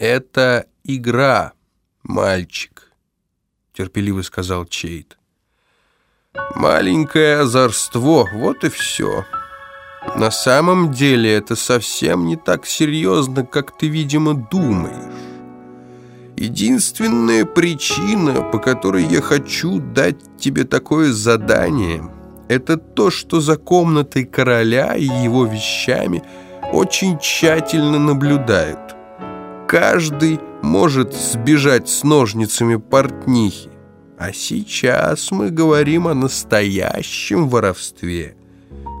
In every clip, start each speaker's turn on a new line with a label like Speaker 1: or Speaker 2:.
Speaker 1: «Это игра, мальчик», — терпеливо сказал Чейт. «Маленькое озорство, вот и все. На самом деле это совсем не так серьезно, как ты, видимо, думаешь. Единственная причина, по которой я хочу дать тебе такое задание, это то, что за комнатой короля и его вещами очень тщательно наблюдают. Каждый может сбежать с ножницами портнихи, а сейчас мы говорим о настоящем воровстве.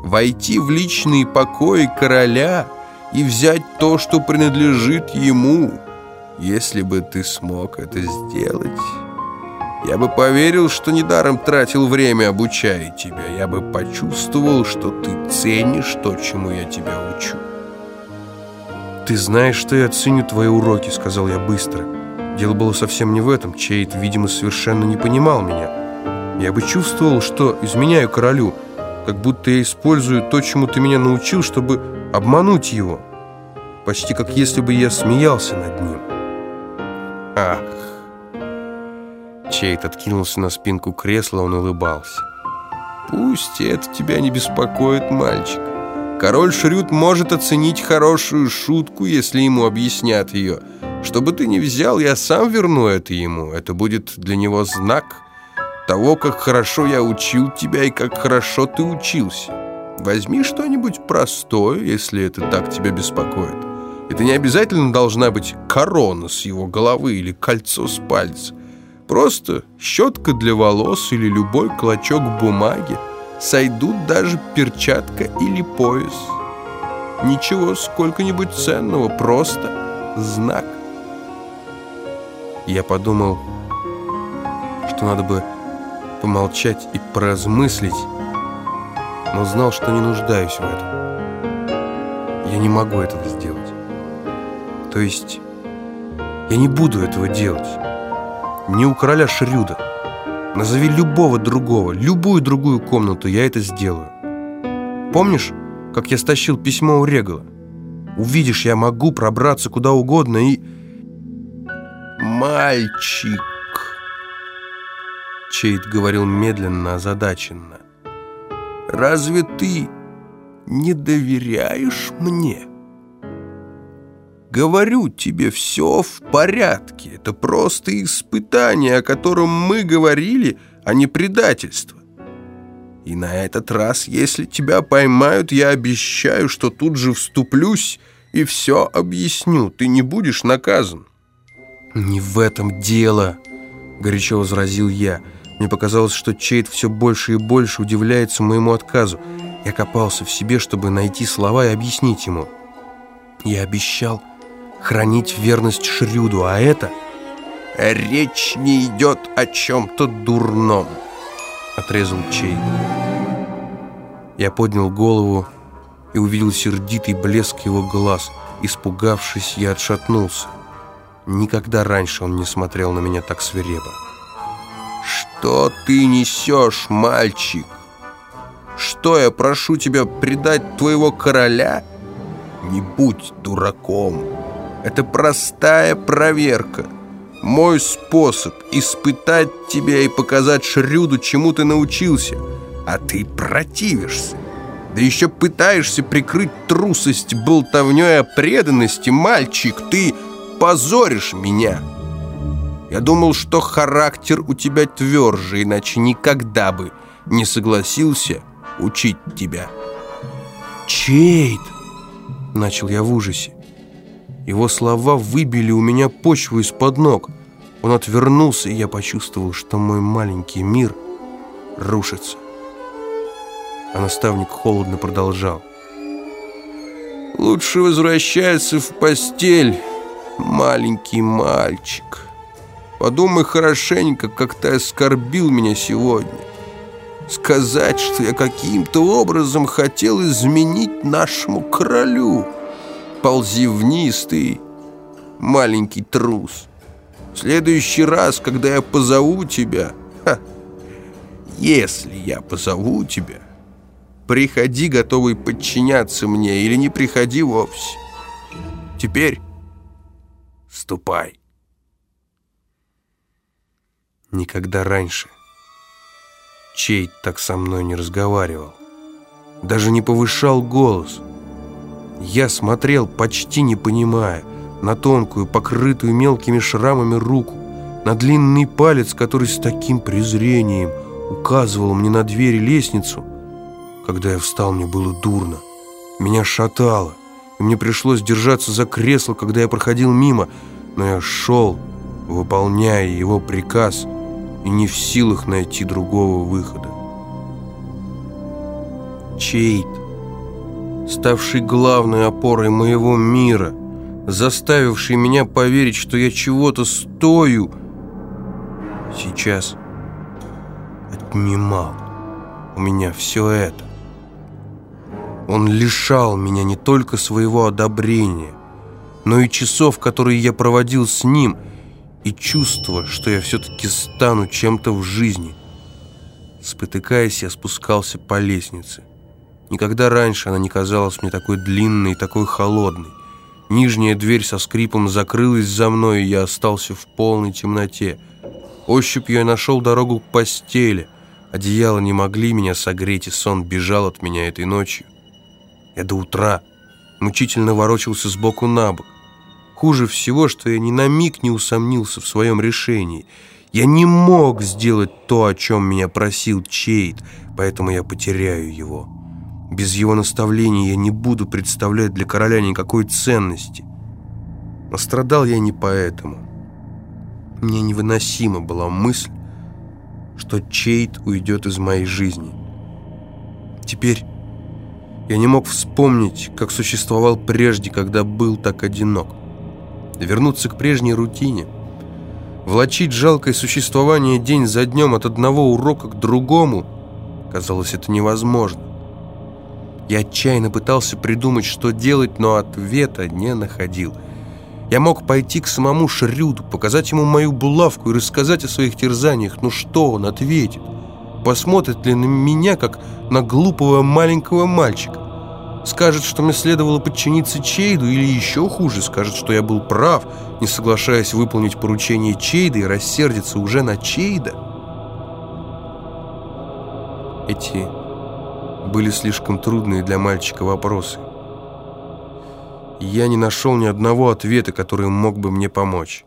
Speaker 1: Войти в личные покои короля и взять то, что принадлежит ему – если бы ты смог это сделать, я бы поверил, что недаром тратил время, обучая тебя. Я бы почувствовал, что ты ценишь то, чему я тебя учу.
Speaker 2: «Ты знаешь, что я ценю твои уроки», — сказал я быстро. Дело было совсем не в этом. Чейт, видимо, совершенно не понимал меня. Я бы чувствовал, что изменяю королю, как будто я использую то, чему ты меня научил, чтобы обмануть его. Почти как если бы я смеялся над ним.
Speaker 1: Ах! Чейт откинулся на спинку кресла, он улыбался. Пусть это тебя не беспокоит, мальчик. Король Шрюд может оценить хорошую шутку, если ему объяснят ее. Чтобы ты не взял, я сам верну это ему. Это будет для него знак того, как хорошо я учил тебя и как хорошо ты учился. Возьми что-нибудь простое, если это так тебя беспокоит. Это не обязательно должна быть корона с его головы или кольцо с пальца. Просто щетка для волос или любой клочок бумаги. Сойдут даже перчатка или пояс. Ничего сколько-нибудь ценного, просто знак.
Speaker 2: Я подумал, что надо бы помолчать и поразмыслить, но знал, что не нуждаюсь в этом. Я не могу этого сделать. То есть я не буду этого делать. Не у короля Шрюда. Назови любого другого, любую другую комнату, я это сделаю. Помнишь, как я стащил письмо у Регала? Увидишь, я могу пробраться куда угодно и...
Speaker 1: «Мальчик!» Чейд говорил медленно, озадаченно. «Разве ты не доверяешь мне?» Говорю тебе, все в порядке. Это просто испытание, о котором мы говорили, а не предательство. И на этот раз, если тебя поймают, я обещаю, что тут же вступлюсь и все объясню. Ты не будешь наказан.
Speaker 2: «Не в этом дело», — горячо возразил я. Мне показалось, что Чейд все больше и больше удивляется моему отказу. Я копался в себе, чтобы найти слова и объяснить ему. Я обещал хранить верность Шрюду, а это...
Speaker 1: «Речь не идет о чем-то дурном», — отрезал Чейд.
Speaker 2: Я поднял голову и увидел сердитый блеск его глаз. Испугавшись, я отшатнулся. Никогда раньше он не смотрел на меня так свирепо.
Speaker 1: «Что ты несешь, мальчик? Что я прошу тебя предать твоего короля? Не будь дураком!» Это простая проверка. Мой способ испытать тебя и показать Шрюду, чему ты научился. А ты противишься. Да еще пытаешься прикрыть трусость болтовней о преданности. Мальчик, ты позоришь меня. Я думал, что характер у тебя тверже, иначе никогда бы не согласился учить тебя.
Speaker 2: «Чейд!» — начал я в ужасе. Его слова выбили у меня почву из-под ног. Он отвернулся, и я почувствовал, что мой маленький мир рушится. А наставник холодно продолжал.
Speaker 1: «Лучше возвращаться в постель, маленький мальчик. Подумай хорошенько, как ты оскорбил меня сегодня. Сказать, что я каким-то образом хотел изменить нашему королю» ползи вниз, ты маленький трус. В следующий раз, когда я позову тебя, ха, если я позову тебя, приходи, готовый подчиняться мне, или не приходи вовсе. Теперь Ступай.
Speaker 2: Никогда раньше Чейт так со мной не разговаривал. Даже не повышал голос. Я смотрел, почти не понимая, на тонкую, покрытую мелкими шрамами руку, на длинный палец, который с таким презрением указывал мне на дверь и лестницу. Когда я встал, мне было дурно. Меня шатало, и мне пришлось держаться за кресло, когда я проходил мимо, но я шел, выполняя его приказ, и не в силах найти другого выхода. Чейт, ставший главной опорой моего мира, заставивший меня поверить, что я чего-то стою, сейчас отнимал у меня все это. Он лишал меня не только своего одобрения, но и часов, которые я проводил с ним, и чувства, что я все-таки стану чем-то в жизни. Спотыкаясь, я спускался по лестнице. Никогда раньше она не казалась мне такой длинной и такой холодной. Нижняя дверь со скрипом закрылась за мной, и я остался в полной темноте. Ощупью я нашел дорогу к постели. Одеяла не могли меня согреть, и сон бежал от меня этой ночью. Я до утра мучительно ворочался сбоку на бок. Хуже всего, что я ни на миг не усомнился в своем решении. Я не мог сделать то, о чем меня просил Чейд, поэтому я потеряю его. Без его наставлений я не буду представлять для короля никакой ценности. Но страдал я не поэтому. Мне невыносима была мысль, что Чейд уйдет из моей жизни. Теперь я не мог вспомнить, как существовал прежде, когда был так одинок. Вернуться к прежней рутине. Влачить жалкое существование день за днем от одного урока к другому. Казалось, это невозможно. Я отчаянно пытался придумать, что делать, но ответа не находил. Я мог пойти к самому Шрюду, показать ему мою булавку и рассказать о своих терзаниях. Ну что он ответит? Посмотрит ли на меня, как на глупого маленького мальчика? Скажет, что мне следовало подчиниться Чейду, или еще хуже, скажет, что я был прав, не соглашаясь выполнить поручение Чейда и рассердиться уже на Чейда. Эти были слишком трудные для мальчика вопросы. я не нашел ни одного ответа, который мог бы мне помочь.